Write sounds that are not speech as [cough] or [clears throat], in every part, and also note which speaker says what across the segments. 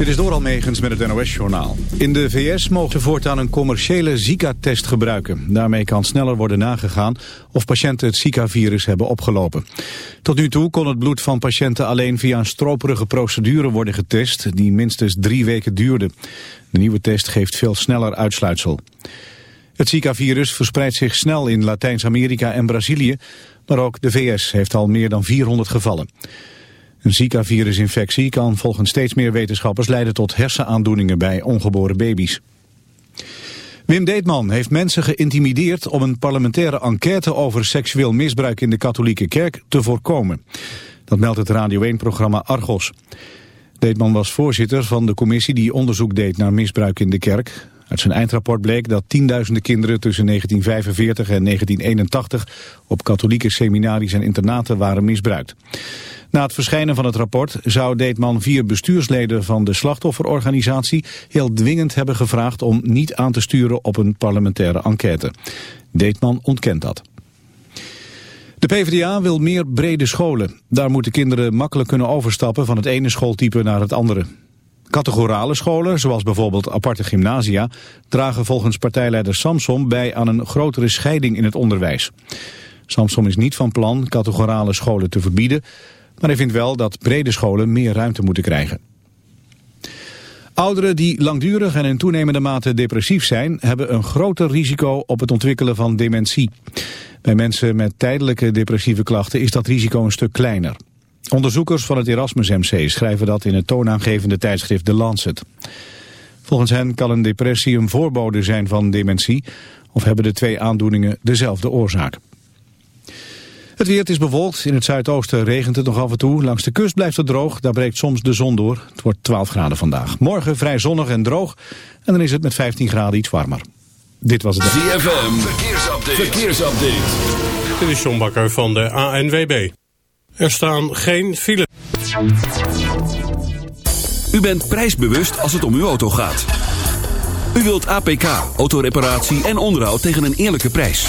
Speaker 1: Dit is door Almegens met het NOS-journaal. In de VS mogen ze voortaan een commerciële Zika-test gebruiken. Daarmee kan sneller worden nagegaan of patiënten het Zika-virus hebben opgelopen. Tot nu toe kon het bloed van patiënten alleen via een stroperige procedure worden getest... die minstens drie weken duurde. De nieuwe test geeft veel sneller uitsluitsel. Het Zika-virus verspreidt zich snel in Latijns-Amerika en Brazilië... maar ook de VS heeft al meer dan 400 gevallen. Een Zika-virusinfectie kan volgens steeds meer wetenschappers leiden tot hersenaandoeningen bij ongeboren baby's. Wim Deetman heeft mensen geïntimideerd om een parlementaire enquête over seksueel misbruik in de katholieke kerk te voorkomen. Dat meldt het Radio 1-programma Argos. Deetman was voorzitter van de commissie die onderzoek deed naar misbruik in de kerk. Uit zijn eindrapport bleek dat tienduizenden kinderen tussen 1945 en 1981 op katholieke seminaries en internaten waren misbruikt. Na het verschijnen van het rapport zou Deetman vier bestuursleden van de slachtofferorganisatie heel dwingend hebben gevraagd om niet aan te sturen op een parlementaire enquête. Deetman ontkent dat. De PvdA wil meer brede scholen. Daar moeten kinderen makkelijk kunnen overstappen van het ene schooltype naar het andere. Categorale scholen, zoals bijvoorbeeld aparte gymnasia, dragen volgens partijleider Samson bij aan een grotere scheiding in het onderwijs. Samson is niet van plan categorale scholen te verbieden, maar hij vindt wel dat brede scholen meer ruimte moeten krijgen. Ouderen die langdurig en in toenemende mate depressief zijn... hebben een groter risico op het ontwikkelen van dementie. Bij mensen met tijdelijke depressieve klachten is dat risico een stuk kleiner. Onderzoekers van het Erasmus MC schrijven dat in het toonaangevende tijdschrift The Lancet. Volgens hen kan een depressie een voorbode zijn van dementie... of hebben de twee aandoeningen dezelfde oorzaak. Het weer is bewolkt. In het zuidoosten regent het nog af en toe. Langs de kust blijft het droog. Daar breekt soms de zon door. Het wordt 12 graden vandaag. Morgen vrij zonnig en droog. En dan is het met 15 graden iets warmer. Dit was het...
Speaker 2: ZFM. Verkeersupdate. Verkeersupdate.
Speaker 3: Dit is John Bakker van de ANWB. Er staan geen files.
Speaker 2: U bent prijsbewust als het om uw auto gaat. U wilt APK, autoreparatie en onderhoud tegen een eerlijke prijs.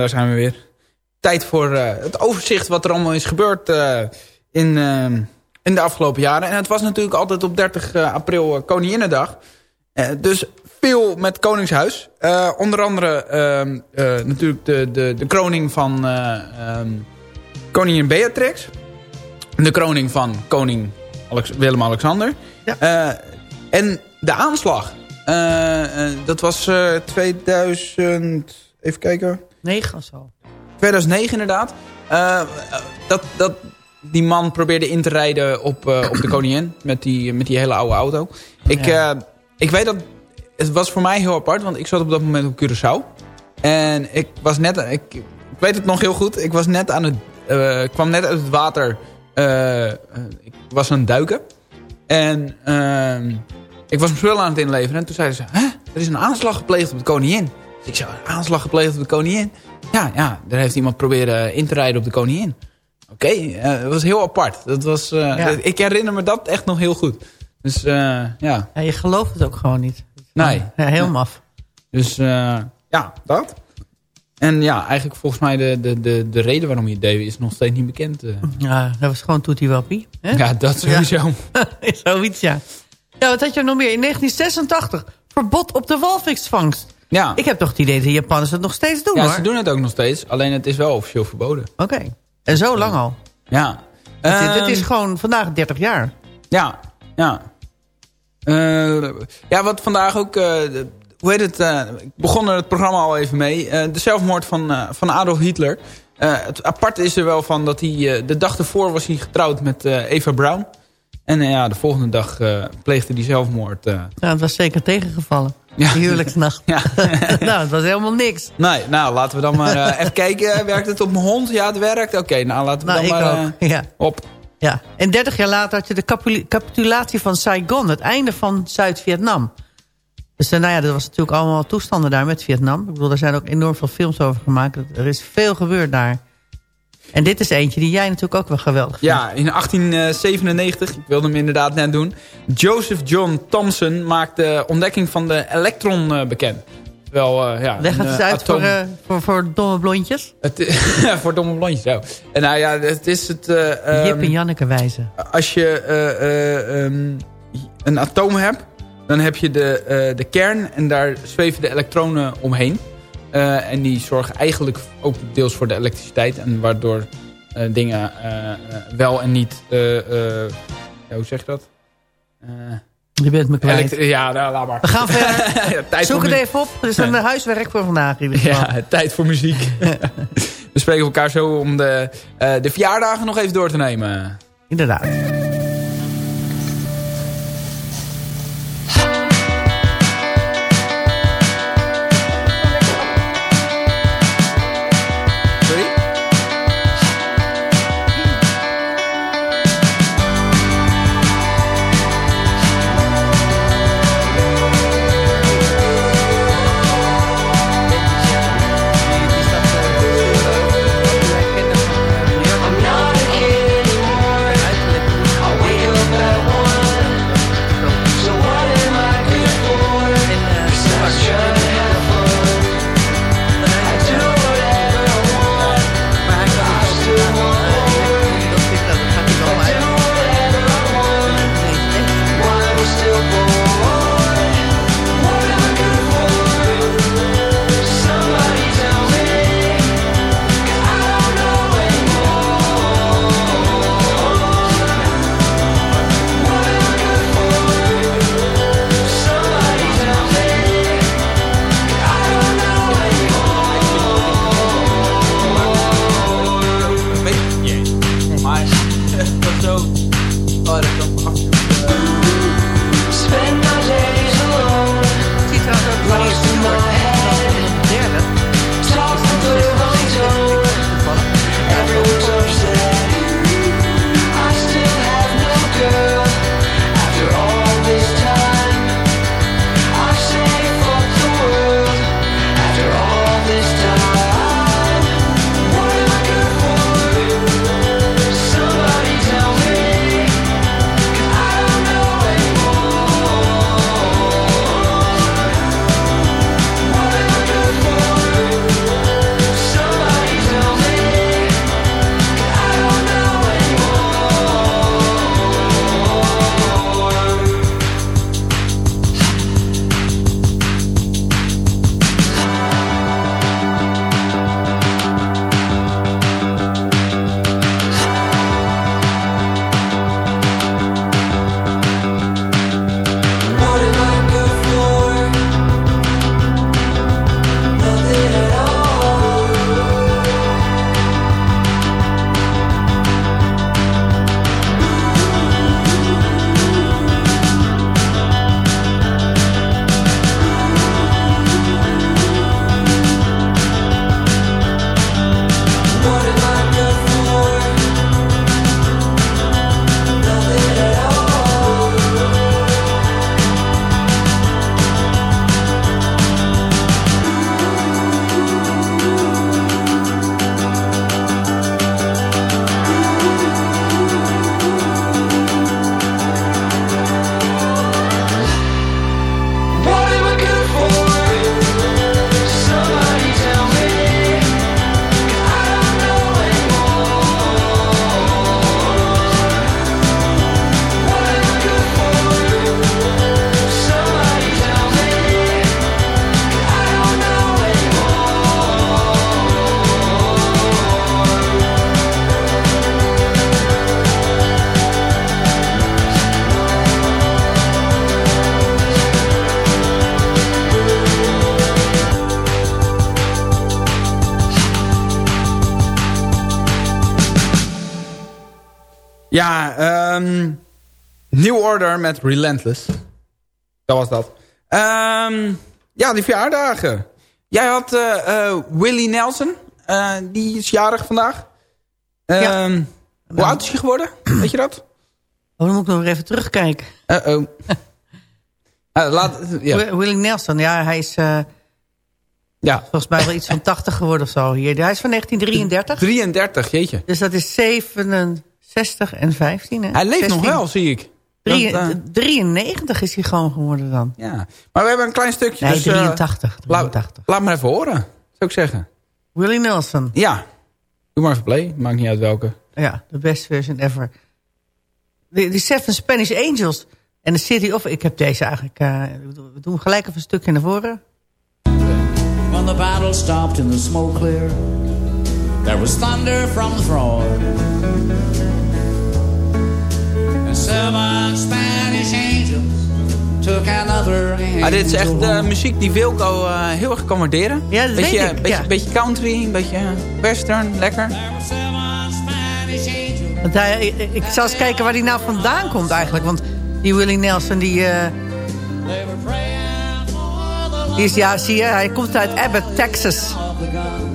Speaker 4: Daar zijn we weer. Tijd voor uh, het overzicht wat er allemaal is gebeurd uh, in, uh, in de afgelopen jaren. En het was natuurlijk altijd op 30 april Koninginnedag. dus veel met Koningshuis. onder andere ehm, natuurlijk de, de, de kroning van um, koningin Beatrix. De kroning van koning Alex Willem-Alexander. Ja. en de aanslag. dat was 2000... Even kijken.
Speaker 5: 9 of zo.
Speaker 4: 2009 inderdaad. Uh, dat, dat die man probeerde in te rijden op, uh, op de [coughs] koningin. Met die, met die hele oude auto. Ik, ja. uh, ik weet dat... Het was voor mij heel apart. Want ik zat op dat moment op Curaçao. En ik was net... Ik, ik weet het nog heel goed. Ik was net aan het... kwam net uit het water. ik was aan het duiken. En ehm, ik was mijn spullen aan het inleveren. En toen zeiden ze... Hè? Er is een aanslag gepleegd op de koningin. Dus ik zei, aanslag gepleegd op de koningin? Ja, ja, daar heeft iemand proberen in te rijden op de koningin. Oké, okay, uh, dat was heel apart. Dat was, uh, ja. Ik herinner me dat echt nog heel goed. Dus uh, ja.
Speaker 5: ja. Je gelooft het ook gewoon niet.
Speaker 4: Nee.
Speaker 5: Ja, heel maf.
Speaker 4: Dus ja, dat. En ja, eigenlijk volgens mij de, de, de, de reden waarom je het deed is nog steeds niet bekend.
Speaker 5: Ja, dat was gewoon Toetie Wappie.
Speaker 4: Ja, dat sowieso. [laughs]
Speaker 5: Zoiets, ja. Ja, wat had je nog meer? In 1986, verbod op de walvisvangst.
Speaker 4: Ja.
Speaker 5: Ik heb toch het idee dat de Japanners het nog steeds doen,
Speaker 4: ja,
Speaker 5: hoor.
Speaker 4: ze doen het ook nog steeds. Alleen het is wel officieel verboden.
Speaker 5: Oké. En zo lang al?
Speaker 4: Ja.
Speaker 5: Het, is gewoon vandaag 30 jaar.
Speaker 4: Ja, ja. Uh, ja, wat vandaag ook... Uh, hoe heet het? Uh, ik begon er het programma al even mee. de zelfmoord van, van Adolf Hitler. het aparte is er wel van dat hij... de dag ervoor was hij getrouwd met Eva Braun. En ja, de volgende dag pleegde hij zelfmoord.
Speaker 5: Ja, het was zeker tegengevallen. Ja. huwelijksnacht. Ja. [laughs] nou, het was helemaal niks.
Speaker 4: Nee, nou, laten we dan maar uh, even kijken. Werkt het op mijn hond? Ja, het werkt. Oké, nou, laten we
Speaker 5: nou,
Speaker 4: dan maar
Speaker 5: uh, ja.
Speaker 4: op.
Speaker 5: Ja, en 30 jaar later had je de capitulatie van Saigon. Het einde van Zuid-Vietnam. Dus uh, nou ja, dat was natuurlijk allemaal toestanden daar met Vietnam. Ik bedoel, er zijn ook enorm veel films over gemaakt. Er is veel gebeurd daar. En dit is eentje die jij natuurlijk ook wel geweldig vindt.
Speaker 4: Ja, in 1897, ik wilde hem inderdaad net doen. Joseph John Thomson maakte de ontdekking van de elektron uh, bekend. Wel, uh, ja,
Speaker 5: Leg het eens uh, uit voor, voor, voor domme blondjes.
Speaker 4: Het, [laughs] voor domme blondjes, zo. En nou ja, het is het... Um,
Speaker 5: Jip en Janneke wijzen.
Speaker 4: Als je um, een atoom hebt, dan heb je de, de kern en daar zweven de elektronen omheen. Uh, en die zorgen eigenlijk ook deels voor de elektriciteit. En waardoor uh, dingen uh, wel en niet... Hoe zeg je dat?
Speaker 5: je bent me kwijt.
Speaker 4: ja, nou, laat maar.
Speaker 5: We gaan [laughs] verder. ja, Zoek het even op. Het is een huiswerk voor vandaag.
Speaker 4: Ja, tijd voor muziek. [laughs] We spreken elkaar zo om de, de verjaardagen nog even door te nemen.
Speaker 5: Inderdaad.
Speaker 4: Ja, ehm New Order met Relentless. Dat was dat. Ehm ja, die verjaardagen. Jij had eh, Willie Nelson. Eh, die is jarig vandaag.
Speaker 5: Ja.
Speaker 4: Ehm, Hoe oud is hij geworden? [clears throat] Weet je dat?
Speaker 5: Oh, dan moet ik nog even terugkijken.
Speaker 4: Uh-oh. [laughs] Laat, ja.
Speaker 5: Wi- Willie Nelson, ja, hij is
Speaker 4: ja,
Speaker 5: volgens mij wel iets van 80 geworden of zo. Hier. Hij is van [laughs] 1933.
Speaker 4: 33, jeetje.
Speaker 5: Dus dat is 67 en 15. Hè?
Speaker 4: Hij leeft nog
Speaker 5: 16.
Speaker 4: wel, zie ik.
Speaker 5: Drie-
Speaker 4: Dat, eh,
Speaker 5: 93 is hij gewoon geworden dan.
Speaker 4: ja. Maar we hebben een klein stukje.
Speaker 5: Nee,
Speaker 4: dus, eh,
Speaker 5: 83.
Speaker 4: laat,
Speaker 5: 83.
Speaker 4: laat maar even horen, zou ik zeggen.
Speaker 5: Willie Nelson.
Speaker 4: Ja, doe maar even play. Maakt niet uit welke.
Speaker 5: Ja, de best version ever. De, die Seven Spanish Angels. En de City of... Ik heb deze eigenlijk... eh, we doen gelijk even een stukje naar voren.
Speaker 6: When the battle stopped and the smoke cleared, there was thunder from the throne. And seven Spanish angels took another angel
Speaker 4: Ah, dit is echt de
Speaker 6: home.
Speaker 4: muziek die Wilco eh, heel erg kan waarderen.
Speaker 5: Ja, dat
Speaker 4: beetje,
Speaker 5: weet ik,
Speaker 4: Beetje,
Speaker 5: ja.
Speaker 4: beetje country, een beetje western, lekker.
Speaker 5: Want hij, ik, ik zal eens kijken waar hij nou vandaan komt eigenlijk. Want die Willie Nelson, die, eh, die is... Ja, zie je, hij komt uit Abbott, Texas.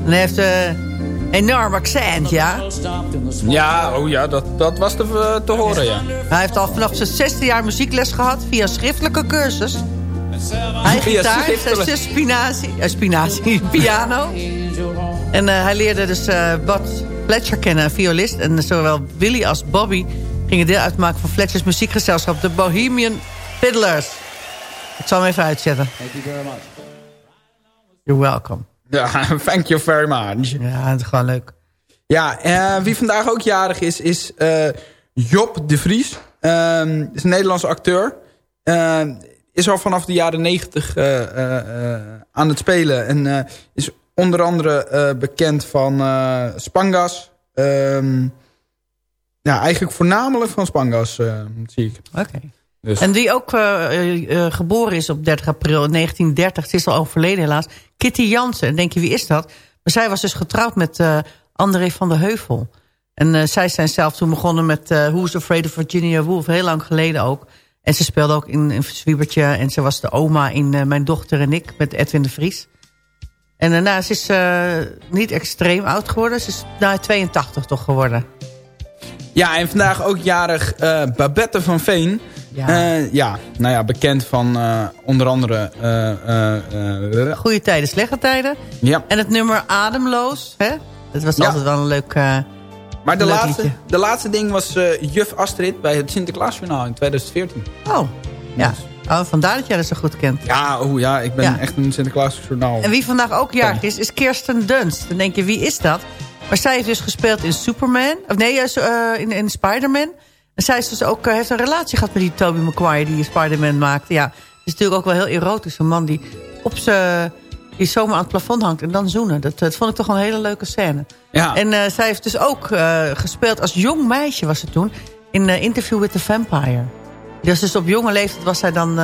Speaker 5: En hij heeft een enorm accent, ja.
Speaker 4: Ja, oh ja, dat, dat was te, eh, te horen, ja.
Speaker 5: Hij heeft al vanaf zijn zesde jaar muziekles gehad via schriftelijke cursus. Hij gitaar, zijn spinazie, eh, spinazie, [laughs] piano. En eh, hij leerde dus eh Bud Fletcher kennen, een violist. En zowel Willy als Bobby gingen deel uitmaken van Fletchers muziekgezelschap, de Bohemian Fiddlers. Ik zal hem even uitzetten.
Speaker 6: Thank you very much.
Speaker 5: You're welcome.
Speaker 4: Ja, [laughs] thank you very much.
Speaker 5: Ja, het is gewoon leuk.
Speaker 4: Ja, eh, wie vandaag ook jarig is, is eh, Job de Vries. Ehm, is een Nederlandse acteur. Ehm, is al vanaf de jaren negentig eh, aan het spelen. En is onder andere bekend van Spangas. Ehm, ja, eigenlijk voornamelijk van Spangas, zie ik.
Speaker 5: Oké.
Speaker 4: Dus.
Speaker 5: En die ook eh, eh, eh, geboren is op 30 april 1930. Ze is al overleden helaas. Kitty Jansen. En denk je, wie is dat? Maar zij was dus getrouwd met eh, André van der Heuvel. En eh, zij zijn zelf toen begonnen met eh Who's Afraid of Virginia Woolf. Heel lang geleden ook. En ze speelde ook in, in Zwiebertje. En ze was de oma in eh, Mijn Dochter en Ik met Edwin de Vries. En daarna ze is eh, niet extreem oud geworden. Ze is nou, 82 toch geworden.
Speaker 4: Ja, en vandaag ook jarig eh, Babette van Veen.
Speaker 5: Ja.
Speaker 4: Ja, ja nou ja, bekend van eh, onder andere... eh, eh, eh,
Speaker 5: Goede tijden, slechte tijden.
Speaker 4: ja.
Speaker 5: En het nummer Ademloos. Hè? Dat was
Speaker 4: Ja.
Speaker 5: altijd wel een leuk... eh,
Speaker 4: Maar de
Speaker 5: Leuk
Speaker 4: laatste,
Speaker 5: liedje.
Speaker 4: de laatste ding was eh, juf Astrid bij het Sinterklaasjournaal in 2014.
Speaker 5: Oh, ja. Oh, vandaar dat jij dat zo goed kent.
Speaker 4: Ja, oh ja, ik ben
Speaker 5: Ja.
Speaker 4: echt een Sinterklaasjournaal.
Speaker 5: En wie vandaag ook jarig is, is Kirsten Dunst. Dan denk je, wie is dat? Maar zij heeft dus gespeeld in Superman. Of nee, eh, in, in Spider-Man. En zij is dus ook, eh, heeft een relatie gehad met die Tobey Maguire die Spider-Man maakte. Ja, het is natuurlijk ook wel heel erotisch. Een man die op zijn... Die zomaar aan het plafond hangt en dan zoenen. Dat, dat vond ik toch wel een hele leuke scène.
Speaker 4: Ja.
Speaker 5: En eh, zij heeft dus ook eh, gespeeld als jong meisje was ze toen. In Interview with the Vampire. Dus, dus op jonge leeftijd was zij dan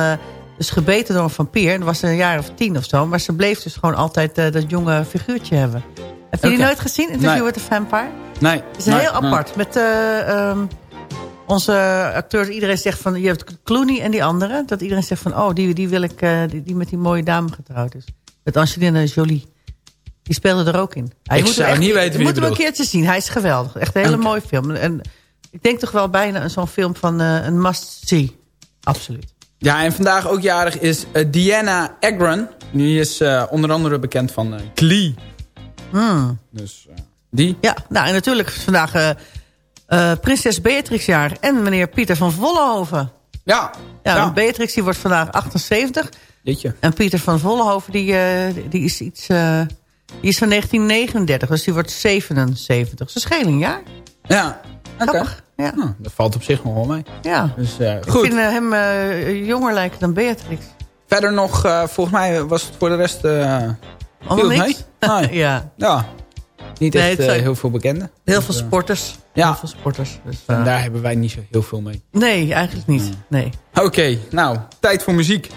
Speaker 5: dus gebeten door een vampier. En dan was ze een jaar of tien of zo. Maar ze bleef dus gewoon altijd dat jonge figuurtje hebben. Heb je die
Speaker 4: Oké.
Speaker 5: nooit gezien? Interview
Speaker 4: Nee.
Speaker 5: with the Vampire?
Speaker 4: nee.
Speaker 5: Het is
Speaker 4: nee,
Speaker 5: heel
Speaker 4: nee.
Speaker 5: apart. Met eh, ehm, onze acteurs, iedereen zegt van... Je hebt Clooney en die andere. Dat iedereen zegt van... Oh, die, die wil ik, eh, die, die met die mooie dame getrouwd is. Met Angelina Jolie. Die speelde er ook in. Hij
Speaker 4: Ik
Speaker 5: moet
Speaker 4: zou
Speaker 5: echt,
Speaker 4: niet weten wie
Speaker 5: Je
Speaker 4: je
Speaker 5: moet hem een keertje zien. Hij is geweldig. Echt een hele mooie film. En ik denk toch wel bijna zo'n film van eh, een must-see. Absoluut.
Speaker 4: Ja, en vandaag ook jarig is eh, Diana Agron. Die is eh, onder andere bekend van eh, Glee.
Speaker 5: Hmm.
Speaker 4: Dus eh, die.
Speaker 5: Ja, nou en natuurlijk vandaag eh, prinses Beatrix jaar. En meneer Pieter van Vollenhoven.
Speaker 4: Ja,
Speaker 5: Ja,
Speaker 4: ja.
Speaker 5: Beatrix die wordt vandaag 78.
Speaker 4: ditje.
Speaker 5: En Pieter van Vollenhoven die, eh, die is iets... eh, die is van 1939, dus die wordt 77. Ze schelen, ja?
Speaker 4: Ja, oké.
Speaker 5: Ja.
Speaker 4: Nou, dat valt op zich nog wel mee.
Speaker 5: ja.
Speaker 4: Dus eh,
Speaker 5: Ik
Speaker 4: goed.
Speaker 5: vind hem jonger lijken dan Beatrix.
Speaker 4: Verder nog, volgens mij was het voor de rest...
Speaker 5: Allemaal niks?
Speaker 4: Nee. [laughs]
Speaker 5: ja.
Speaker 4: Ja, niet echt heel veel bekenden.
Speaker 5: Heel
Speaker 4: Dus,
Speaker 5: veel sporters.
Speaker 4: Ja.
Speaker 5: Heel veel sporters. Dus, eh,
Speaker 4: En daar hebben wij niet zo heel veel mee.
Speaker 5: nee, eigenlijk niet. Nee.
Speaker 4: Oké, nou, tijd voor muziek.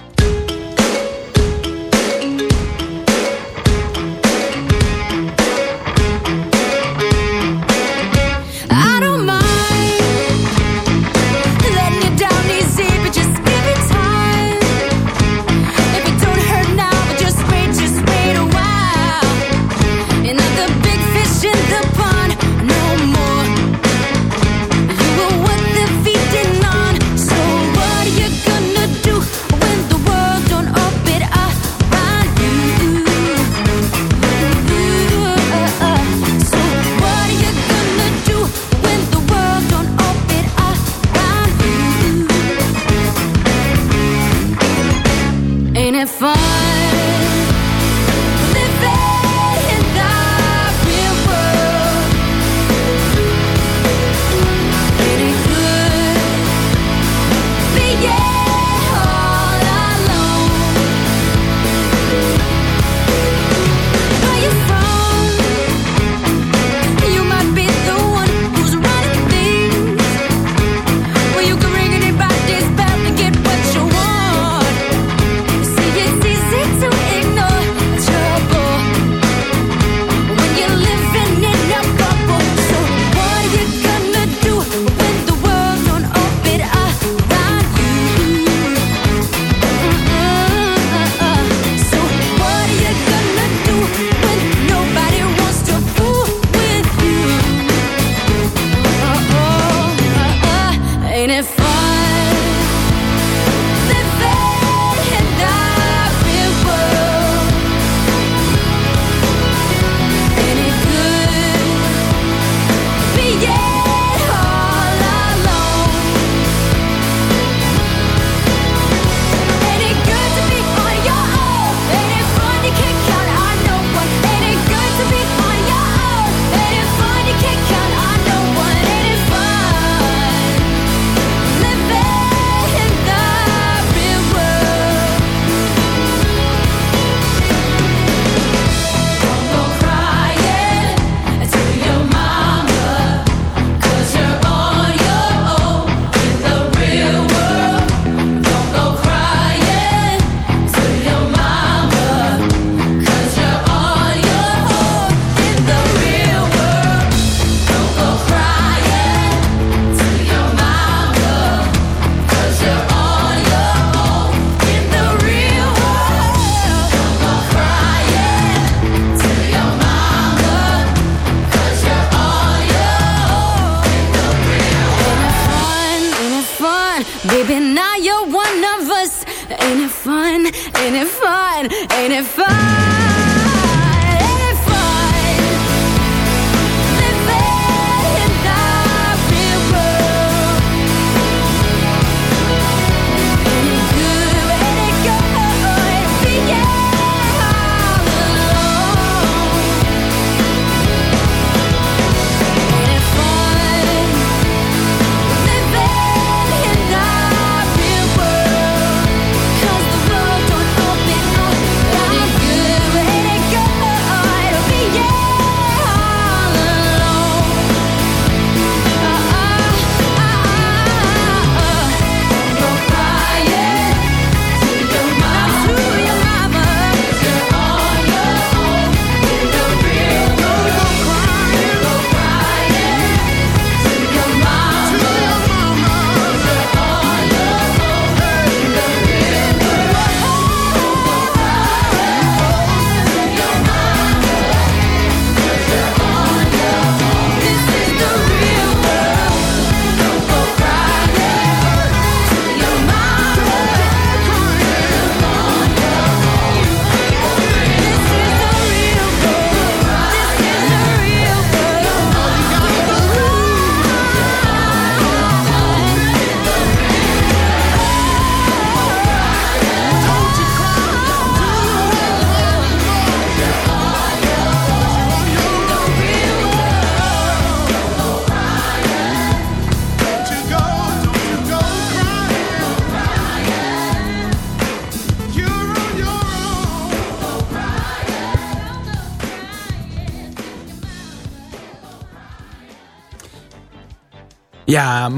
Speaker 4: Ja,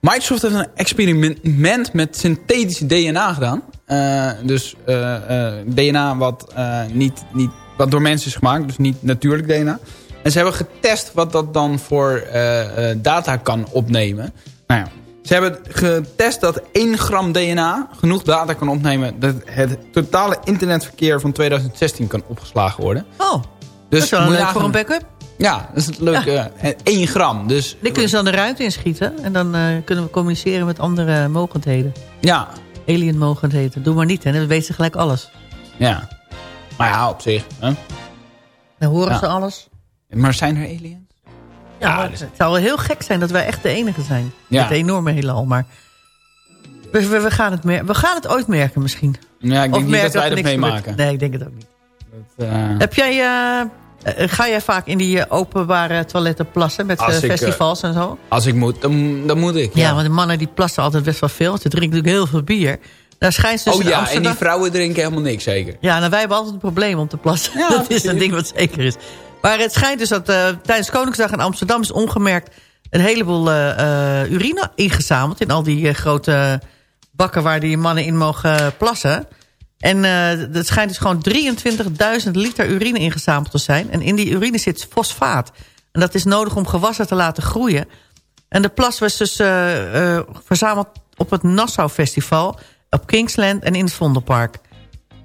Speaker 4: Microsoft heeft een experiment met synthetische DNA gedaan. Eh, dus eh, eh, DNA wat, niet, niet, wat door mensen is gemaakt, dus niet natuurlijk DNA. En ze hebben getest wat dat dan voor data kan opnemen. Nou ja, ze hebben getest dat 1 gram DNA genoeg data kan opnemen... dat het totale internetverkeer van 2016 kan opgeslagen worden.
Speaker 5: Oh,
Speaker 4: Dus
Speaker 5: dat is wel leuk voor een backup.
Speaker 4: Ja, dat is het leuke. eh, 1 gram, dus...
Speaker 5: Die kunnen ze dan de ruimte inschieten. En dan eh, kunnen we communiceren met andere mogendheden.
Speaker 4: Ja,
Speaker 5: Alien mogendheden. Doe maar niet, hè. Dan weten ze gelijk alles.
Speaker 4: ja. Maar ja, op zich. Hè?
Speaker 5: Dan horen
Speaker 4: Ja.
Speaker 5: ze alles.
Speaker 4: Maar zijn er aliens?
Speaker 5: Ja, maar het zou wel heel gek zijn dat wij echt de enige zijn.
Speaker 4: Ja.
Speaker 5: Het enorme heelal, maar... We, we, we, gaan het we gaan het ooit merken misschien.
Speaker 4: Ja, ik denk niet dat wij dat meemaken.
Speaker 5: Nee, ik denk het ook niet.
Speaker 4: Dat, eh,
Speaker 5: Heb jij, eh, eh, ga jij vaak in die eh, openbare toiletten plassen met
Speaker 4: Als
Speaker 5: eh,
Speaker 4: ik, eh,
Speaker 5: festivals en zo?
Speaker 4: als ik moet, dan, dan moet ik.
Speaker 5: Ja, want de mannen die plassen altijd best wel veel. Ze drinken natuurlijk heel veel bier. Daar schijnt dus
Speaker 4: oh ja, en die vrouwen drinken helemaal niks, zeker.
Speaker 5: Ja, nou, wij hebben altijd een probleem om te plassen.
Speaker 4: Ja, [laughs]
Speaker 5: dat is een ding wat zeker is. Maar het schijnt dus dat eh, tijdens Koningsdag in Amsterdam... is ongemerkt een heleboel eh, eh, urine ingezameld... in al die eh, grote bakken waar die mannen in mogen eh, plassen. En eh het schijnt dus gewoon 23.000 liter urine ingezameld te zijn. En in die urine zit fosfaat. En dat is nodig om gewassen te laten groeien. En de plas was dus eh, eh, verzameld op het Nassau Festival... op Kingsland en in het Vondelpark.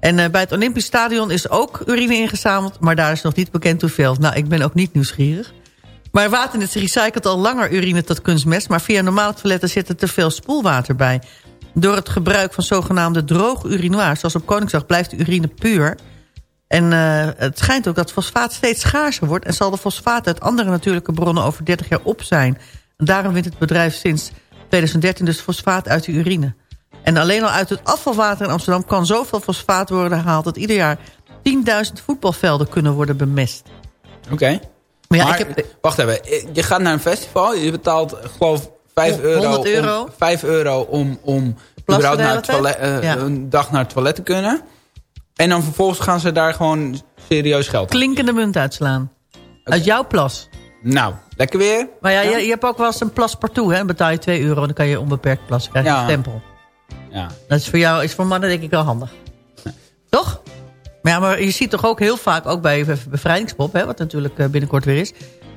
Speaker 5: En bij het Olympisch Stadion is ook urine ingezameld... maar daar is nog niet bekend hoeveel. Nou, ik ben ook niet nieuwsgierig. Maar Waternet recycelt al langer urine tot kunstmest... maar via normale toiletten zit er te veel spoelwater bij. Door het gebruik van zogenaamde droog urinoirs... zoals op Koningsdag blijft de urine puur... En eh, het schijnt ook dat fosfaat steeds schaarser wordt... en zal de fosfaat uit andere natuurlijke bronnen over 30 jaar op zijn. En daarom wint het bedrijf sinds 2013 dus fosfaat uit de urine. En alleen al uit het afvalwater in Amsterdam... kan zoveel fosfaat worden gehaald... dat ieder jaar 10.000 voetbalvelden kunnen worden bemest.
Speaker 4: Oké.
Speaker 5: Maar ja,
Speaker 4: maar,
Speaker 5: ik heb,
Speaker 4: wacht even. Je gaat naar een festival. Je betaalt, geloof, 5
Speaker 5: Hon-
Speaker 4: euro,
Speaker 5: 100 euro.
Speaker 4: Om, 5 euro om, om überhaupt naar het toilet, eh,
Speaker 5: Ja.
Speaker 4: een dag naar het toilet te kunnen. En dan vervolgens gaan ze daar gewoon serieus geld aan.
Speaker 5: klinkende munt uitslaan. Uit jouw plas.
Speaker 4: Nou, lekker weer.
Speaker 5: Maar ja, Je, je hebt ook wel eens een plas partout, hè? Dan betaal je 2 euro en dan kan je onbeperkt plassen. krijg je
Speaker 4: Ja.
Speaker 5: een stempel.
Speaker 4: Ja.
Speaker 5: Dat is voor jou, is voor mannen denk ik wel handig. [laughs] Toch? Maar ja, maar je ziet toch ook heel vaak, ook bij Bevrijdingspop, hè, wat natuurlijk eh, binnenkort weer is.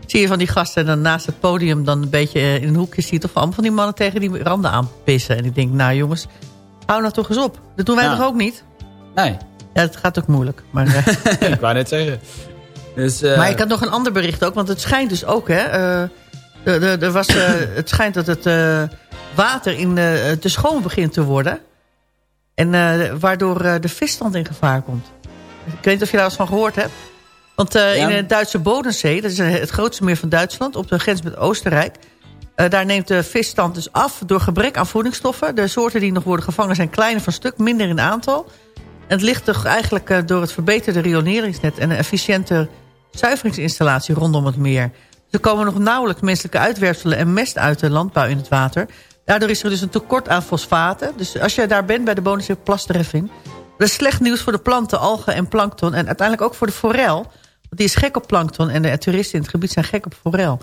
Speaker 5: Zie je van die gasten dan naast het podium dan een beetje eh, in een hoekje ziet. Of allemaal van die mannen tegen die randen aanpissen. En ik denk, nou jongens, hou nou toch eens op. Dat doen wij toch ook niet?
Speaker 4: Nee,
Speaker 5: Ja, het gaat ook moeilijk. Maar, eh, [laughs]
Speaker 4: ik wou net zeggen. Dus, eh,
Speaker 5: maar ik had nog een ander bericht ook. Want het schijnt dus ook, hè. er was, [coughs] het schijnt dat het water in de, te schoon begint te worden. En waardoor de visstand in gevaar komt. Ik weet niet of je daar eens van gehoord hebt. Want eh,
Speaker 4: Ja.
Speaker 5: in de Duitse Bodensee, dat is eh, het grootste meer van Duitsland... op de grens met Oostenrijk... eh, daar neemt de visstand dus af door gebrek aan voedingsstoffen. De soorten die nog worden gevangen zijn kleiner van stuk, minder in aantal. En het ligt toch eigenlijk door het verbeterde rioleringsnet... en een efficiënte zuiveringsinstallatie rondom het meer. Er komen nog nauwelijks menselijke uitwerpselen en mest uit de landbouw in het water. Daardoor is er dus een tekort aan fosfaten. Dus als je daar bent bij de Bodensee, plas er even in. Dat is slecht nieuws voor de planten, algen en plankton. En uiteindelijk ook voor de forel. Die is gek op plankton en de toeristen in het gebied zijn gek op forel.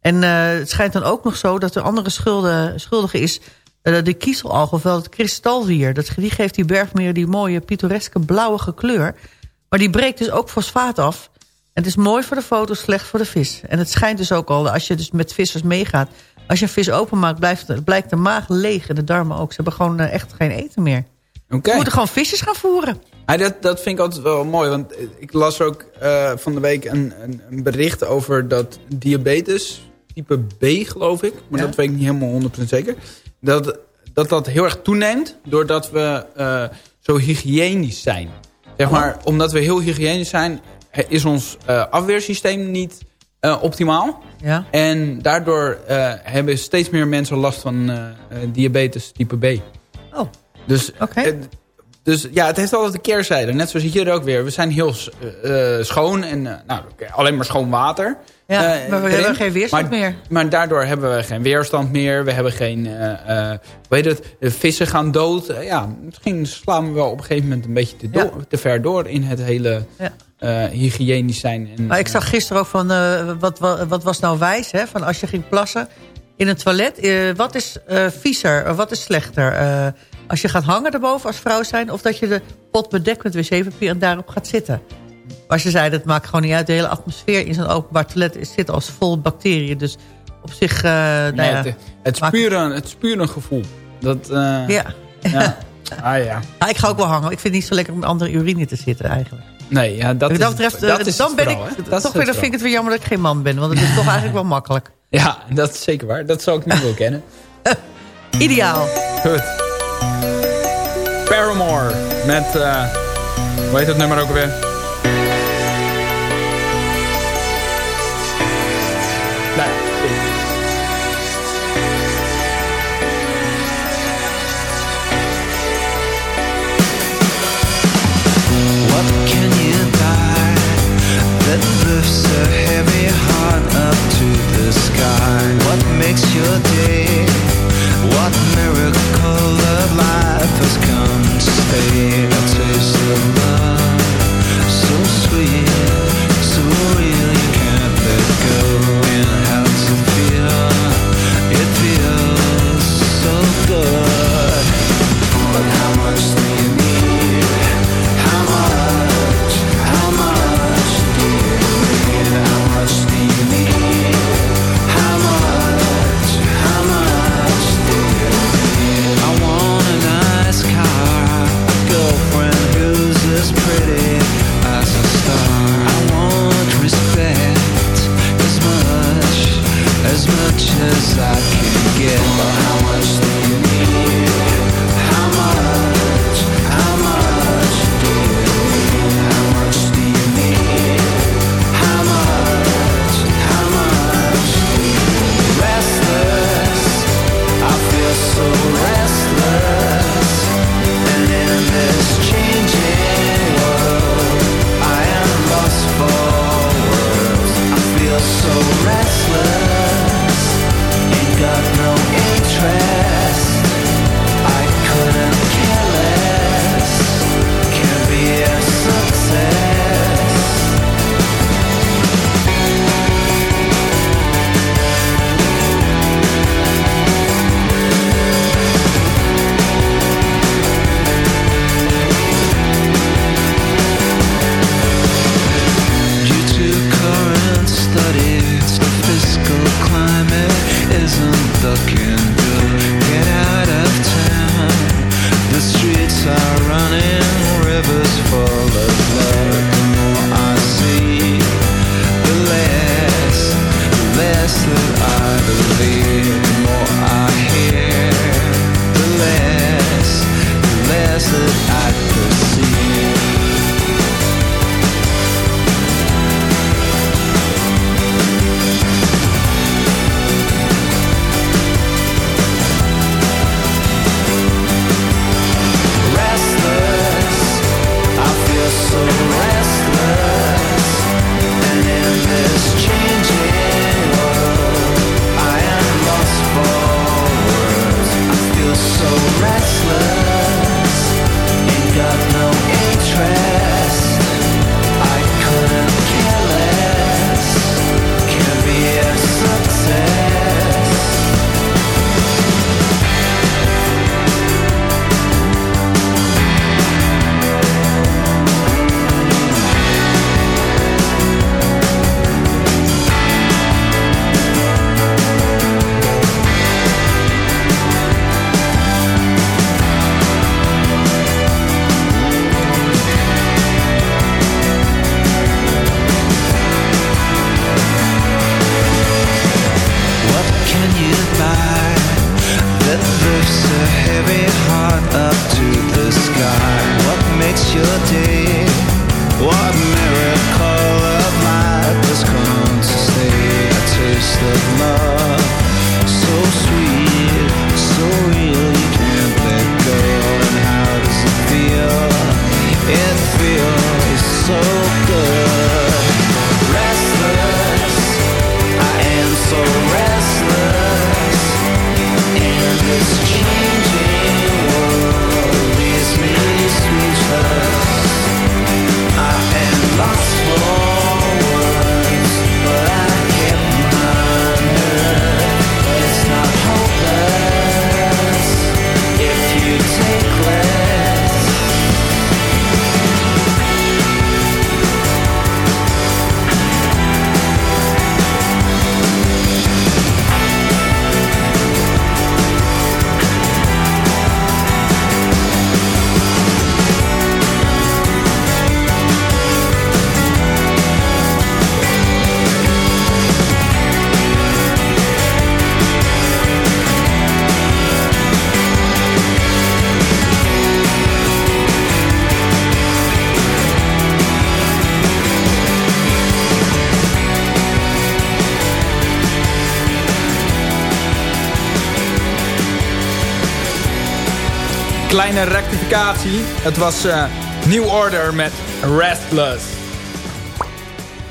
Speaker 5: En eh, het schijnt dan ook nog zo dat er andere schulden, schuldige is... eh, de ofwel het kristalwier. Dat, die geeft die bergmeer die mooie pittoreske blauwige kleur. Maar die breekt dus ook fosfaat af. En het is mooi voor de foto, slecht voor de vis. En het schijnt dus ook al, als je dus met vissers meegaat... als je een vis openmaakt, blijft, blijkt de maag leeg en de darmen ook. Ze hebben gewoon eh, echt geen eten meer.
Speaker 4: Oké.
Speaker 5: We moeten gewoon visjes gaan voeren.
Speaker 4: Ja, dat, dat vind ik altijd wel mooi. Want ik las ook eh, van de week een, een, een bericht over dat diabetes, type B geloof ik. Maar
Speaker 5: Ja.
Speaker 4: dat weet ik niet helemaal 100% zeker. Dat, dat dat heel erg toeneemt doordat we eh, zo hygiënisch zijn. Zeg maar, omdat we heel hygiënisch zijn, is ons eh, afweersysteem niet optimaal.
Speaker 5: Ja.
Speaker 4: En daardoor hebben steeds meer mensen last van diabetes type B.
Speaker 5: Oh,
Speaker 4: Dus,
Speaker 5: Oké.
Speaker 4: Dus ja, het heeft altijd een keerzijde. Net zoals hier ook weer. We zijn heel eh, eh, schoon en eh, nou, alleen maar schoon water.
Speaker 5: ja, maar we
Speaker 4: erin.
Speaker 5: hebben geen weerstand
Speaker 4: maar,
Speaker 5: meer.
Speaker 4: Maar daardoor hebben we geen weerstand meer. We hebben geen, weet het, de vissen gaan dood. Ja, misschien slaan we wel op een gegeven moment een beetje te,
Speaker 5: Ja.
Speaker 4: te ver door in het hele
Speaker 5: Ja.
Speaker 4: hygiënisch zijn. En,
Speaker 5: Maar ik zag gisteren ook van, wat, wat, wat was nou wijs, hè? Van als je ging plassen in een toilet, wat is viezer, wat is slechter? Als je gaat hangen erboven als vrouw zijn, of dat je de pot bedekt met wc-papier en daarop gaat zitten? Maar ze zeiden, het maakt gewoon niet uit. De hele atmosfeer in zo'n openbaar toilet is- zit als vol bacteriën. Dus op zich, eh nou ja,
Speaker 4: het, het, het gevoel. Dat, eh,
Speaker 5: ja.
Speaker 4: ja. Ah ja. [laughs]
Speaker 5: Ah, ik ga ook wel hangen. Ik vind het niet zo lekker om andere urine te zitten eigenlijk.
Speaker 4: Nee, ja, dat
Speaker 5: dat betreft,
Speaker 4: dat is
Speaker 5: dan ben ik.
Speaker 4: Dat
Speaker 5: toch weer, dan vind ik het weer jammer dat ik geen man ben. Want het is toch [laughs] eigenlijk wel makkelijk.
Speaker 4: Ja, dat is zeker waar. Dat zou ik niet wel kennen. [laughs]
Speaker 5: Ideaal.
Speaker 4: Goed. Paramore met, hoe heet nummer ook weer? Ja,
Speaker 7: can you buy that lifts a heavy heart up to the sky? What makes your day?
Speaker 4: Kleine rectificatie. Het was eh, New Order met Restless.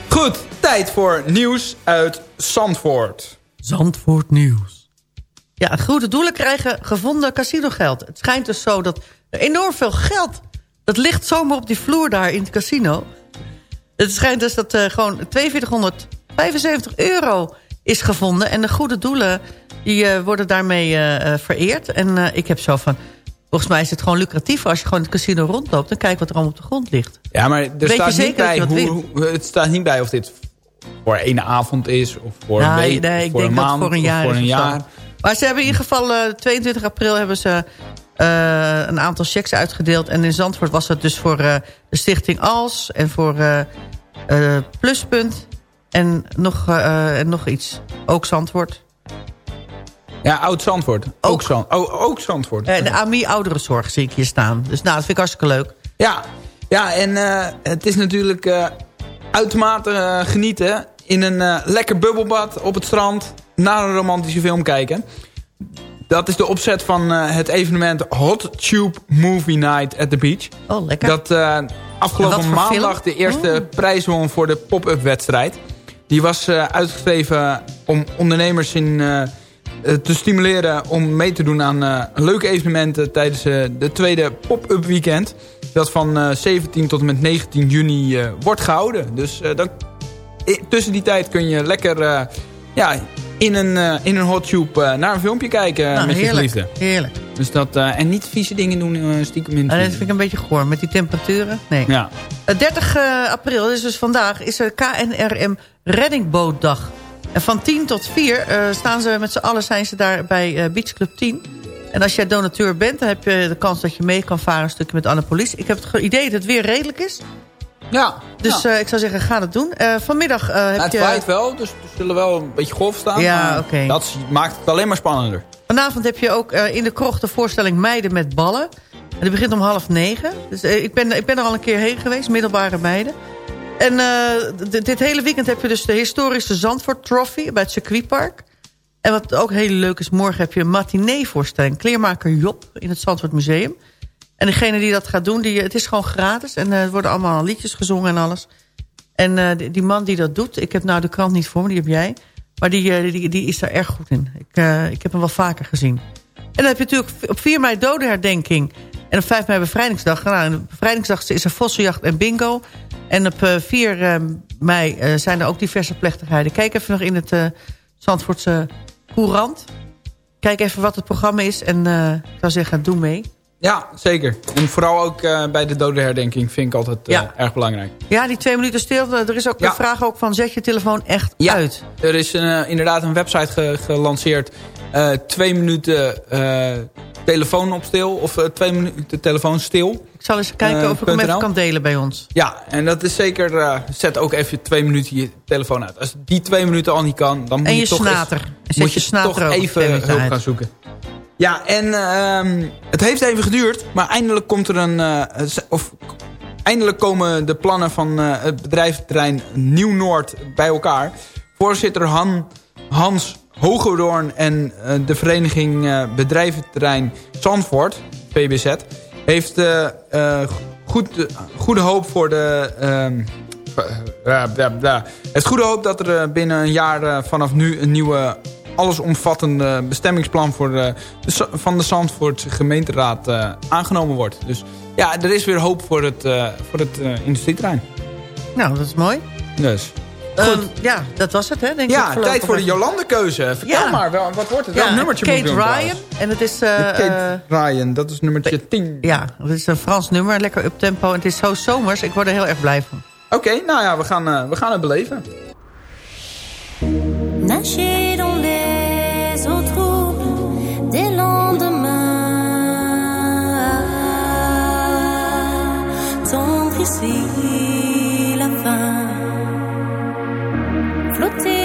Speaker 4: Goed, tijd voor nieuws uit Zandvoort.
Speaker 5: Zandvoort Nieuws. Ja, goede doelen krijgen gevonden casinogeld. Het schijnt dus zo dat enorm veel geld... dat ligt zomaar op die vloer daar in het casino. Het schijnt dus dat eh, gewoon 4275 euro is gevonden. En de goede doelen die, eh, worden daarmee eh, eh, vereerd. En eh, ik heb zo van... Volgens mij is het gewoon lucratiever als je gewoon het casino rondloopt... en kijkt wat er allemaal op de grond ligt.
Speaker 4: Ja, maar er staat niet
Speaker 5: dat
Speaker 4: bij hoe, het staat niet bij of dit voor één avond is of voor een week
Speaker 5: nee, ik
Speaker 4: voor
Speaker 5: denk
Speaker 4: een
Speaker 5: dat
Speaker 4: maand
Speaker 5: het voor een jaar
Speaker 4: voor een jaar.
Speaker 5: Maar ze hebben in ieder geval... eh, 22 april hebben ze eh, een aantal checks uitgedeeld. En in Zandvoort was het dus voor eh, de stichting ALS... en voor eh, eh, Pluspunt en nog, eh, en nog iets. Ook Zandvoort.
Speaker 4: Ja, oud Zandvoort. Ook,
Speaker 5: Ook.
Speaker 4: Zand, oh, ook Zandvoort.
Speaker 5: Eh, de AMI Ouderenzorg zie ik hier staan. Dus nou, dat vind ik hartstikke leuk.
Speaker 4: Ja, ja en eh, het is natuurlijk eh, uitermate genieten... in een lekker bubbelbad op het strand... naar een romantische film kijken. Dat is de opzet van het evenement Hot Tube Movie Night at the Beach.
Speaker 5: Oh, lekker.
Speaker 4: Dat
Speaker 5: En
Speaker 4: afgelopen maandag
Speaker 5: film?
Speaker 4: de eerste
Speaker 5: Oh.
Speaker 4: prijs won voor de pop-up wedstrijd. Die was uitgeschreven om ondernemers in, te stimuleren om mee te doen aan eh, leuke evenementen tijdens eh, de tweede pop-up weekend. Dat van eh, 17 tot en met 19 juni eh, wordt gehouden. Dus eh, dan, tussen die tijd kun je lekker eh, ja, in, een, eh, in een hot tube eh, naar een filmpje kijken
Speaker 5: Nou,
Speaker 4: met je geliefde.
Speaker 5: heerlijk.
Speaker 4: Dus dat, eh, en niet vieze dingen doen eh, stiekem in
Speaker 5: En
Speaker 4: het
Speaker 5: dat vind ik een beetje goor met die temperaturen. Nee.
Speaker 4: Ja.
Speaker 5: Eh, 30 eh, april, dus, dus vandaag, is er KNRM Reddingbootdag. En van 10 tot 4 eh, staan ze met z'n allen zijn ze daar bij eh, Beach Club 10. En als jij donateur bent, dan heb je de kans dat je mee kan varen... een stukje met Anne Police. Ik heb het idee dat het weer redelijk is.
Speaker 4: Ja,
Speaker 5: Dus
Speaker 4: ja.
Speaker 5: eh, ik zou zeggen, ga dat doen. Vanmiddag eh, heb
Speaker 4: Nou, het
Speaker 5: je...
Speaker 4: wel, dus er zullen wel een beetje golven staan.
Speaker 5: Ja, oké.
Speaker 4: Dat maakt het alleen maar spannender.
Speaker 5: Vanavond heb je ook in de krocht de voorstelling Meiden met ballen. En die begint om half negen. Dus ik, ben, ik ben er al een keer heen geweest, middelbare meiden. En eh, dit hele weekend heb je dus de historische Zandvoort Trophy bij het circuitpark. En wat ook heel leuk is, morgen heb je een matinee-voorstelling. Kleermaker Job in het Zandvoort Museum. En degene die dat gaat doen, die, het is gewoon gratis. En eh, er worden allemaal liedjes gezongen en alles. En eh, die, man die dat doet, ik heb nou de krant niet voor me, die heb jij. Maar die, die, die is daar erg goed in. Ik, ik heb hem wel vaker gezien. En dan heb je natuurlijk op 4 mei dodenherdenking. En op 5 mei bevrijdingsdag. Nou, op bevrijdingsdag is er vossenjacht en bingo. En op eh, 4 eh, mei eh, zijn er ook diverse plechtigheden. Kijk even nog in het eh, Zandvoortse Courant. Kijk even wat het programma is. En eh, ik zou zeggen, doe mee.
Speaker 4: Ja, zeker. En vooral ook eh, bij de dodenherdenking vind ik altijd eh,
Speaker 5: Ja.
Speaker 4: erg belangrijk.
Speaker 5: Ja, die twee minuten stil. Er is ook
Speaker 4: Ja.
Speaker 5: een vraag ook van zet je telefoon echt
Speaker 4: Ja,
Speaker 5: uit.
Speaker 4: er is eh, inderdaad een website ge- gelanceerd. eh, twee minuten eh, telefoon op stil. Of eh, twee minuten telefoon stil.
Speaker 5: Ik zal eens kijken
Speaker 4: Eh,
Speaker 5: of ik hem even kan delen bij ons.
Speaker 4: Ja, en dat is zeker... eh, zet ook even twee minuten je telefoon uit. Als die twee minuten al niet kan, dan moet
Speaker 5: En
Speaker 4: je,
Speaker 5: je
Speaker 4: toch
Speaker 5: snater.
Speaker 4: eens- moet
Speaker 5: je
Speaker 4: je
Speaker 5: snater
Speaker 4: toch even hulp
Speaker 5: uit.
Speaker 4: gaan zoeken. Ja, en ehm, het heeft even geduurd, maar eindelijk komt er een... eh, of eindelijk komen de plannen van het bedrijventerrein Nieuw-Noord bij elkaar. Voorzitter Han, Hans Hogedoorn en de vereniging Bedrijventerrein Zandvoort, VBZ... heeft eh, eh, goed, goede hoop voor de... ehm. Het goede hoop dat er eh, binnen een jaar eh, vanaf nu een nieuwe allesomvattende bestemmingsplan voor de, van de Zandvoortse gemeenteraad eh, aangenomen wordt. Dus ja, er is weer hoop voor het, eh, voor het eh, industrieterrein.
Speaker 5: Nou, dat is mooi.
Speaker 4: Dus.
Speaker 5: Ehm, ja, dat was het, hè? Denk ik,
Speaker 4: Ja, tijd voor de Jolande-keuze. Vertel
Speaker 5: Ja.
Speaker 4: maar, wel, wat wordt het?
Speaker 5: Ja,
Speaker 4: Welk nummertje
Speaker 5: Kate
Speaker 4: moet ik doen
Speaker 5: Ryan.
Speaker 4: trouwens?
Speaker 5: En het is... eh,
Speaker 4: Kate
Speaker 5: eh,
Speaker 4: Ryan, dat is nummertje 10.
Speaker 5: ja, het is een Frans nummer. Lekker uptempo. En het is zo zomers. Ik word er heel erg blij van.
Speaker 4: Oké, nou ja, we gaan, eh, we gaan het beleven.
Speaker 8: Nager dans les eaux troubles des lendemains. Tendre ici empty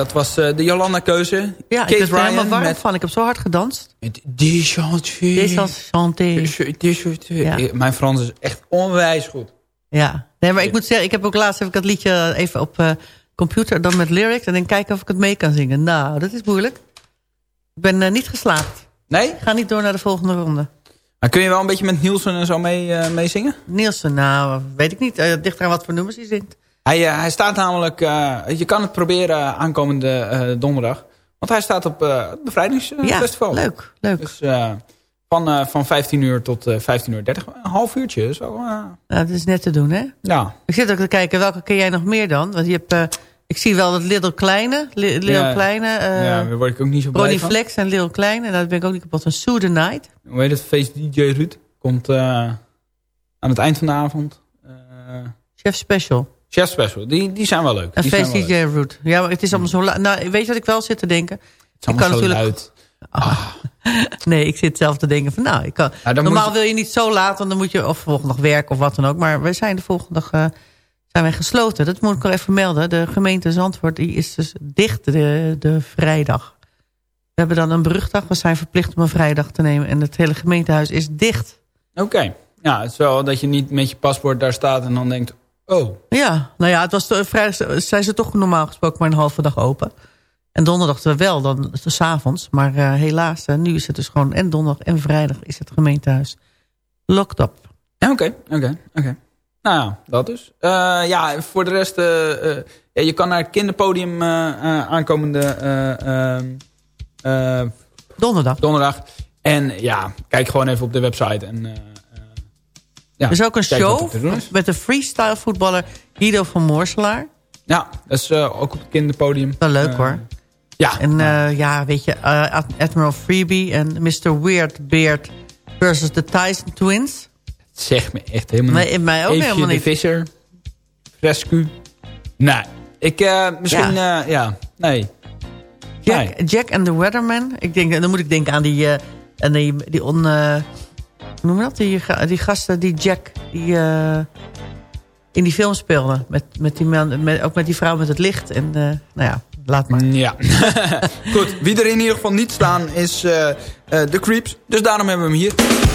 Speaker 8: dat was eh, de Jolanda-keuze.
Speaker 5: Ja,
Speaker 8: Kate
Speaker 5: ik ben er helemaal warm
Speaker 8: met
Speaker 5: van. Ik heb zo hard gedanst. Ja.
Speaker 8: Eh, Mijn Frans is echt onwijs goed.
Speaker 5: Ja, nee, maar ik moet zeggen, ik heb ook laatst heb ik dat liedje even op eh, computer, dan met lyrics. En dan kijken of ik het mee kan zingen. Nou, dat is moeilijk. Ik ben niet geslaagd.
Speaker 8: Nee?
Speaker 5: Ik ga niet door naar de volgende ronde.
Speaker 8: Maar kun je wel een beetje met Nielsen en zo mee, eh, meezingen?
Speaker 5: Nielsen, nou, weet ik niet. Uh, dicht aan wat voor nummers hij zingt.
Speaker 8: Hij, eh, hij staat namelijk... eh, je kan het proberen aankomende eh, donderdag. Want hij staat op het
Speaker 5: ja,
Speaker 8: bevrijdingsfestival.
Speaker 5: leuk, leuk.
Speaker 8: Dus van, van 15 uur tot eh 15 uur 30. Een half uurtje. Zo,
Speaker 5: Nou, dat is net te doen, hè?
Speaker 8: ja.
Speaker 5: Ik zit ook te kijken, welke ken jij nog meer dan? Want je hebt, ik zie wel dat Little Kleine, Li- Little
Speaker 8: Ja.
Speaker 5: Kleine,
Speaker 8: ja, daar word ik ook niet zo blij
Speaker 5: Ronnie
Speaker 8: van.
Speaker 5: Flex en Little Kleine. En daar ben ik ook niet kapot van. Sue the Night.
Speaker 8: Hoe heet het? Face DJ Ruud. Komt aan het eind van de avond.
Speaker 5: Chef Special.
Speaker 8: Chef Special. Die, die zijn wel leuk.
Speaker 5: En
Speaker 8: Die zijn
Speaker 5: Face
Speaker 8: wel
Speaker 5: DJ
Speaker 8: leuk.
Speaker 5: Root. Ja, maar het is allemaal zo la- Nou, weet je wat ik wel zit te denken?
Speaker 8: Het allemaal
Speaker 5: kan
Speaker 8: zo
Speaker 5: natuurlijk-
Speaker 8: luid. [laughs]
Speaker 5: Nee, ik zit zelf te denken van nou, ik kan, normaal wil je niet zo laat, want dan moet je of volgende dag werken of wat dan ook. Maar we zijn de volgende dag eh, zijn wij gesloten. Dat moet ik wel even melden. De gemeente Zandvoort die is dus dicht de, de vrijdag. We hebben dan een brugdag. We zijn verplicht om een vrijdag te nemen. En het hele gemeentehuis is dicht.
Speaker 8: Oké. Ja, het is wel dat je niet met je paspoort daar staat en dan denkt... Oh,
Speaker 5: Ja, nou ja, het was de, vrijdag zijn ze toch normaal gesproken maar een halve dag open. En donderdag we wel, dan s avonds. Maar eh, helaas, eh, nu is het dus gewoon en donderdag en vrijdag is het gemeentehuis locked up.
Speaker 8: Oké, oké, oké. Nou ja, dat dus. Eh, ja, voor de rest... eh, eh, ja, je kan naar het kinderpodium eh, eh, aankomende eh, ehm, eh,
Speaker 5: Donderdag.
Speaker 8: donderdag. En ja, kijk gewoon even op de website. En, eh, eh, ja,
Speaker 5: Er is ook een show met de freestyle voetballer Guido van Moorselaar.
Speaker 8: Ja, dat is eh, ook op het kinderpodium.
Speaker 5: Wel leuk
Speaker 8: Eh,
Speaker 5: hoor.
Speaker 8: Ja,
Speaker 5: En eh, ja, weet je, eh, Ad- Admiral Freebie en Mr. Weird Beard versus de Tyson Twins.
Speaker 8: zeg me echt helemaal
Speaker 5: Nee,
Speaker 8: niet.
Speaker 5: in mij ook
Speaker 8: Eefje
Speaker 5: helemaal
Speaker 8: de
Speaker 5: niet.
Speaker 8: Visser. Rescue. Nee. Ik, eh, misschien, ja. ja, nee.
Speaker 5: Jack, Jack and the Weatherman. Ik denk, dan moet ik denken aan die, eh, aan die, die on, noem dat? Die, die gasten, die Jack, die eh, in die film speelde. Met, met die man, met, ook met die vrouw met het licht. En eh, nou ja, laat maar.
Speaker 7: Ja. [laughs] Goed, wie er in ieder geval niet staan is eh, de Creeps. Dus daarom hebben we hem hier.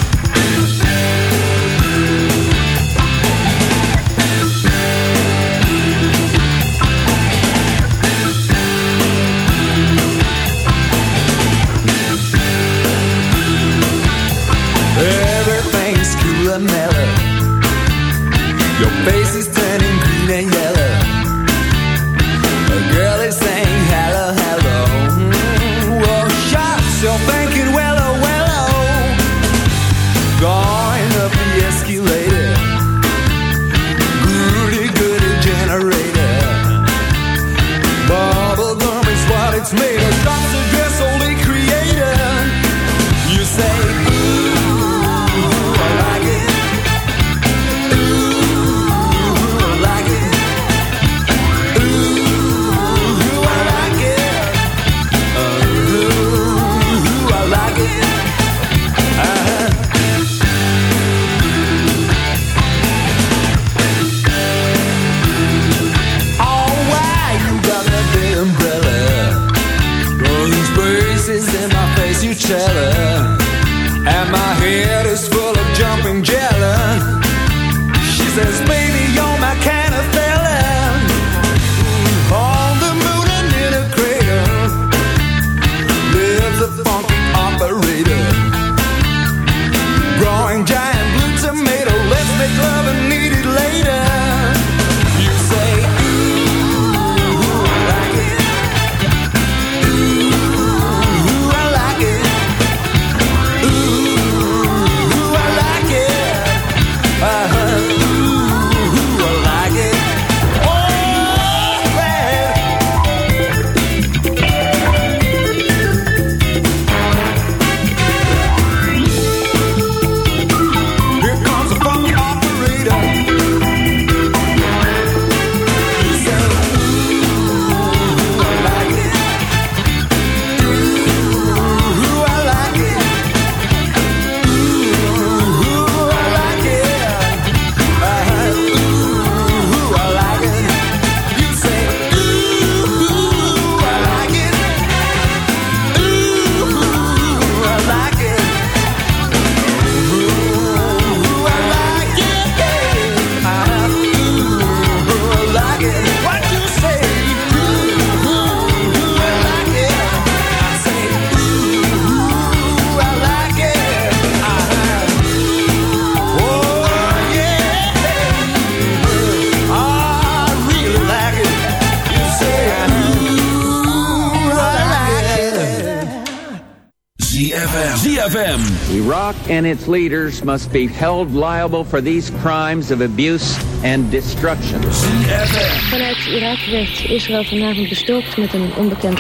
Speaker 9: and its
Speaker 10: leaders must be held liable for these crimes of abuse and destruction.
Speaker 11: Vanuit Irak werd Israël vanavond bestookt met een onbekend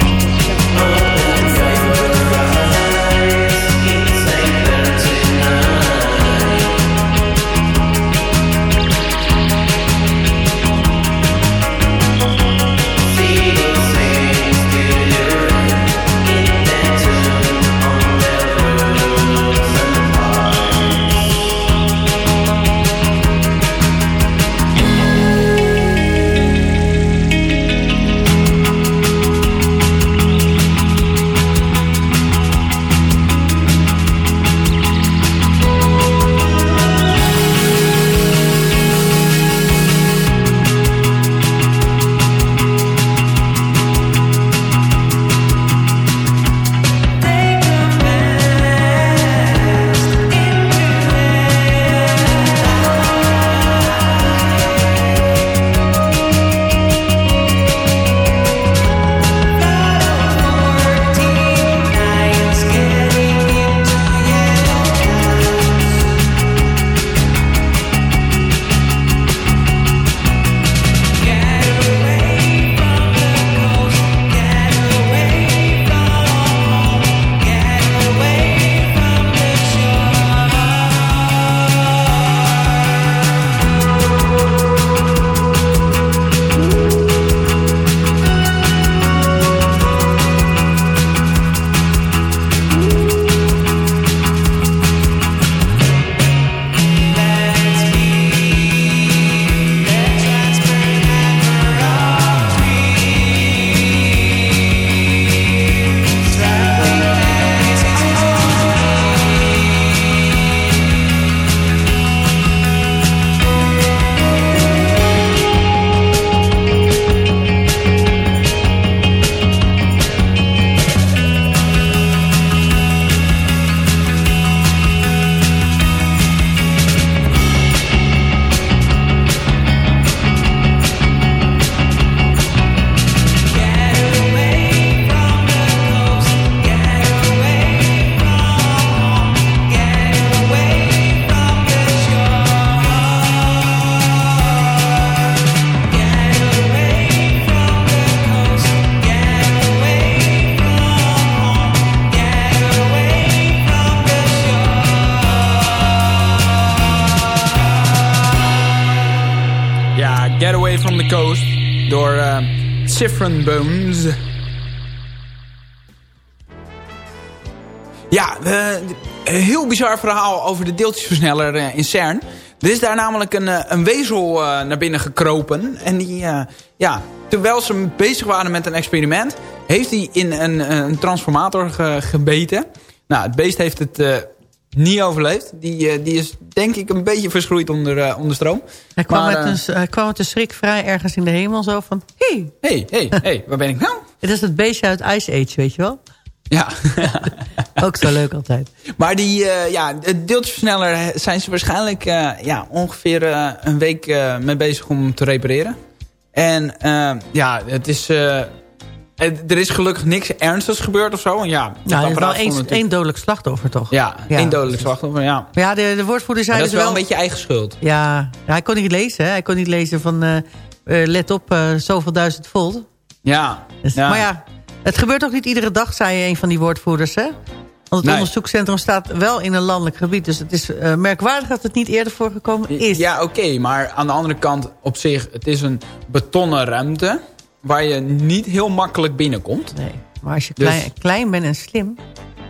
Speaker 4: Saffron Bones. Ja, een heel bizar verhaal over de deeltjesversneller eh, in CERN. Er is daar namelijk een, eh, een wezel eh, naar binnen gekropen. En die, ja, terwijl ze bezig waren met een experiment... heeft hij in een, een transformator ge- gebeten. Nou, het beest heeft het niet overleefd. Die, eh, die is denk ik een beetje verschroeid onder, eh, onder stroom.
Speaker 5: Hij kwam,
Speaker 4: Maar,
Speaker 5: met
Speaker 4: eh,
Speaker 5: een, hij kwam met een schrik vrij ergens in de hemel zo van... Hé,
Speaker 4: hey, hey, hey, waar ben ik nou? [laughs]
Speaker 5: dit is het beestje uit Ice Age, weet je wel?
Speaker 4: Ja, [laughs]
Speaker 5: Ook zo leuk altijd.
Speaker 4: maar die, eh, ja, de deeltjesversneller zijn ze waarschijnlijk ja, ongeveer een week mee bezig om te repareren. En ja, het is, het- er is gelukkig niks ernstigs gebeurd of zo. En ja,
Speaker 5: Nou, er is wel één,
Speaker 4: natuurlijk-
Speaker 5: dodelijk slachtoffer toch?
Speaker 4: Ja,
Speaker 5: Ja.
Speaker 4: één dodelijk slachtoffer, ja.
Speaker 5: Maar ja, de, de woordvoerder zei
Speaker 4: dat is wel een beetje eigen schuld.
Speaker 5: Ja, ja, hij kon niet lezen. Hè? Hij kon niet lezen van... eh, eh, let op, eh, zoveel duizend volt.
Speaker 4: Ja,
Speaker 5: Dus,
Speaker 4: ja.
Speaker 5: Maar ja, het gebeurt ook niet iedere dag, zei een van die woordvoerders. Hè? Want het
Speaker 4: Nee.
Speaker 5: onderzoekscentrum staat wel in een landelijk gebied. Dus het is merkwaardig dat het niet eerder voorgekomen is.
Speaker 4: Ja, oké, maar aan de andere kant op zich, het is een betonnen ruimte waar je niet heel makkelijk binnenkomt.
Speaker 5: Nee, maar als je
Speaker 4: Dus-
Speaker 5: klein, klein bent en slim,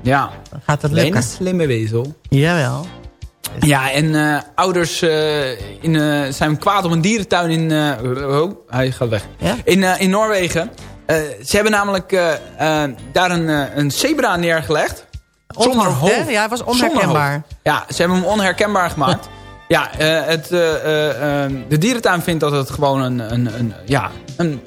Speaker 4: Ja,
Speaker 5: dan gaat dat
Speaker 4: alleen
Speaker 5: lukken.
Speaker 4: een slimme wezel.
Speaker 5: Jawel.
Speaker 4: Ja, en eh, ouders eh, in, eh, zijn kwaad om een dierentuin in... oh, hij gaat weg.
Speaker 5: Ja?
Speaker 4: In, in Noorwegen. Ze hebben namelijk daar een, een zebra neergelegd. Zonder hoofd.
Speaker 5: hè? Ja, het was onherkenbaar.
Speaker 4: Ja, ze hebben hem onherkenbaar gemaakt. [laughs] ja, het, de dierentuin vindt dat het gewoon een, een, een, ja, een,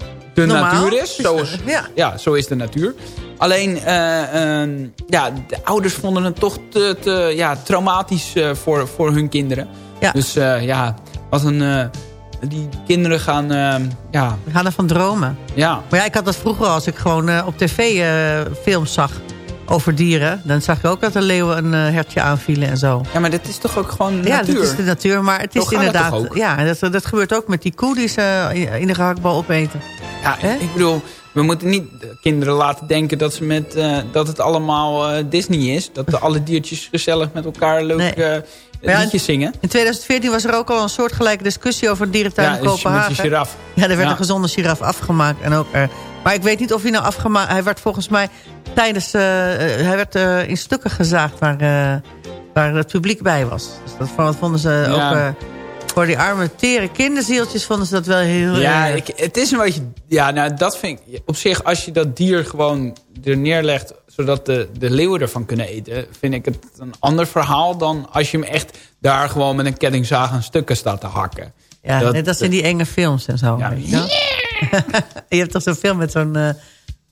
Speaker 4: de
Speaker 5: Normaal?
Speaker 4: natuur is. Zo is, [laughs]
Speaker 5: Ja.
Speaker 4: ja, zo is de natuur. Alleen, eh, eh, ja, de ouders vonden het toch te, te ja, traumatisch eh, voor, voor hun kinderen.
Speaker 5: Ja.
Speaker 4: Dus eh, ja, wat een, die kinderen gaan, eh, ja,
Speaker 5: We gaan ervan dromen.
Speaker 4: ja,
Speaker 5: Maar ja, ik had dat vroeger als ik gewoon op tv films zag over dieren. Dan zag ik ook dat de leeuwen een eh, hertje aanvielen en zo.
Speaker 4: ja, maar dit is toch ook gewoon de
Speaker 5: Ja,
Speaker 4: natuur?
Speaker 5: dit is de natuur. Maar het is inderdaad...
Speaker 4: ook?
Speaker 5: Ja, dat, dat gebeurt ook met die koe die ze in de gehaktbal opeten.
Speaker 4: Ja, ik bedoel, we moeten niet de kinderen laten denken dat, ze met, eh, dat het allemaal eh, Disney is. Dat alle diertjes gezellig met elkaar leuk
Speaker 5: Nee.
Speaker 4: eh,
Speaker 5: ja,
Speaker 4: liedjes zingen.
Speaker 5: In 2014 was er ook al een soortgelijke discussie over dierentuin
Speaker 4: Ja,
Speaker 5: in Kopenhagen.
Speaker 4: je giraf.
Speaker 5: Ja, er werd
Speaker 4: Ja.
Speaker 5: een gezonde giraf afgemaakt. En ook, eh, maar ik weet niet of hij nou afgemaakt... Hij werd volgens mij tijdens... eh, eh, hij werd eh, in stukken gezaagd waar, eh, waar het publiek bij was. Dus dat vo- vonden ze
Speaker 4: Ja.
Speaker 5: ook... voor die arme, tere kinderzieltjes vonden ze dat wel heel...
Speaker 4: Ja, ik, het is een beetje... Ja, nou, dat vind ik... Op zich, als je dat dier gewoon er neerlegt... zodat de, de leeuwen ervan kunnen eten... vind ik het een ander verhaal dan als je hem echt daar gewoon met een kettingzaag aan stukken staat te hakken.
Speaker 5: ja,
Speaker 4: dat-
Speaker 5: als in die enge films en zo.
Speaker 4: Ja.
Speaker 5: weet je, wel? [laughs] je hebt toch zo'n film met zo'n eh,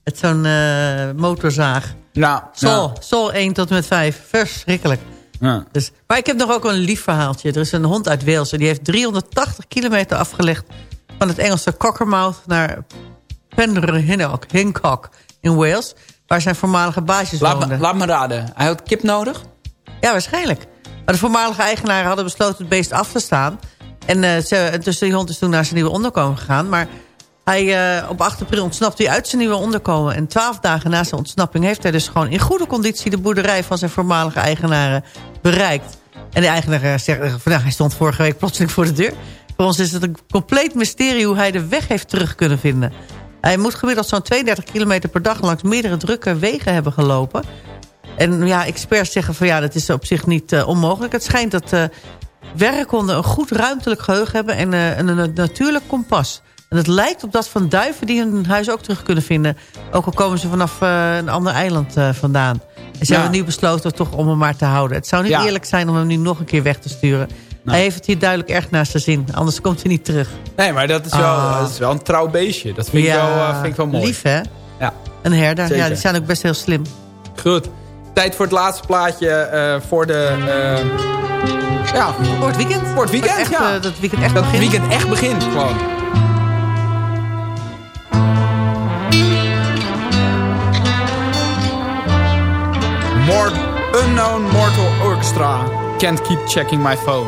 Speaker 5: met zo'n eh, motorzaag.
Speaker 4: Nou,
Speaker 5: Sol, Sol 1 tot en met 5. Verschrikkelijk.
Speaker 4: Ja.
Speaker 5: Dus, maar ik heb nog ook een lief verhaaltje. Er is een hond uit Wales. en Die heeft 380 kilometer afgelegd... van het Engelse Cockermouth naar Penrhynnock Hincock in Wales... waar zijn voormalige baasjes
Speaker 4: Laat,
Speaker 5: woonden.
Speaker 4: me, laat me raden. Hij had kip nodig?
Speaker 5: Ja, waarschijnlijk. Maar de voormalige eigenaren hadden besloten het beest af te staan. En eh, ze, dus die hond is toen naar zijn nieuwe onderkomen gegaan. Maar hij, eh, op 8 april ontsnapte hij uit zijn nieuwe onderkomen. En twaalf dagen na zijn ontsnapping heeft hij dus gewoon in goede conditie... de boerderij van zijn voormalige eigenaren bereikt. En de eigenaar zegt, eh, vandaag hij stond vorige week plotseling voor de deur. Voor ons is het een compleet mysterie hoe hij de weg heeft terug kunnen vinden. Hij moet gemiddeld zo'n 32 kilometer per dag langs meerdere drukke wegen hebben gelopen. En ja, experts zeggen van ja, dat is op zich niet eh, onmogelijk. Het schijnt dat eh werkhonden een goed ruimtelijk geheugen hebben en eh, een, een natuurlijk kompas. En het lijkt op dat van duiven die hun huis ook terug kunnen vinden. Ook al komen ze vanaf eh, een ander eiland eh, vandaan. En ze
Speaker 4: Ja.
Speaker 5: hebben nu besloten toch om hem maar te houden. Het zou niet
Speaker 4: Ja.
Speaker 5: eerlijk zijn om hem nu nog een keer weg te sturen. Hij heeft het hier duidelijk erg naar zijn zin. Anders komt hij niet terug.
Speaker 4: Nee, maar dat is wel,
Speaker 5: Ah.
Speaker 4: dat is wel een trouw beestje. Dat vind, ik, wel, eh, vind ik wel mooi.
Speaker 5: Lief hè?
Speaker 4: Ja.
Speaker 5: Een herder.
Speaker 4: Zeker.
Speaker 5: Ja, die zijn ook best heel slim.
Speaker 4: Goed. Tijd voor het laatste plaatje voor de... ja,
Speaker 5: Voor het weekend.
Speaker 4: Voor het weekend,
Speaker 5: echt,
Speaker 4: ja.
Speaker 5: dat het weekend echt
Speaker 4: dat het
Speaker 5: begint.
Speaker 4: weekend echt begint gewoon. More unknown mortal orchestra. Can't keep checking my phone.